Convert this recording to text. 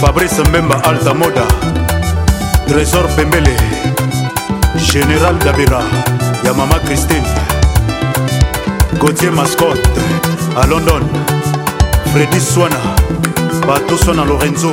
fabrice mbemba alta moda trésor pembele général dabira ya mama christine gautier mascot à london fredi swana bato swana lorenzo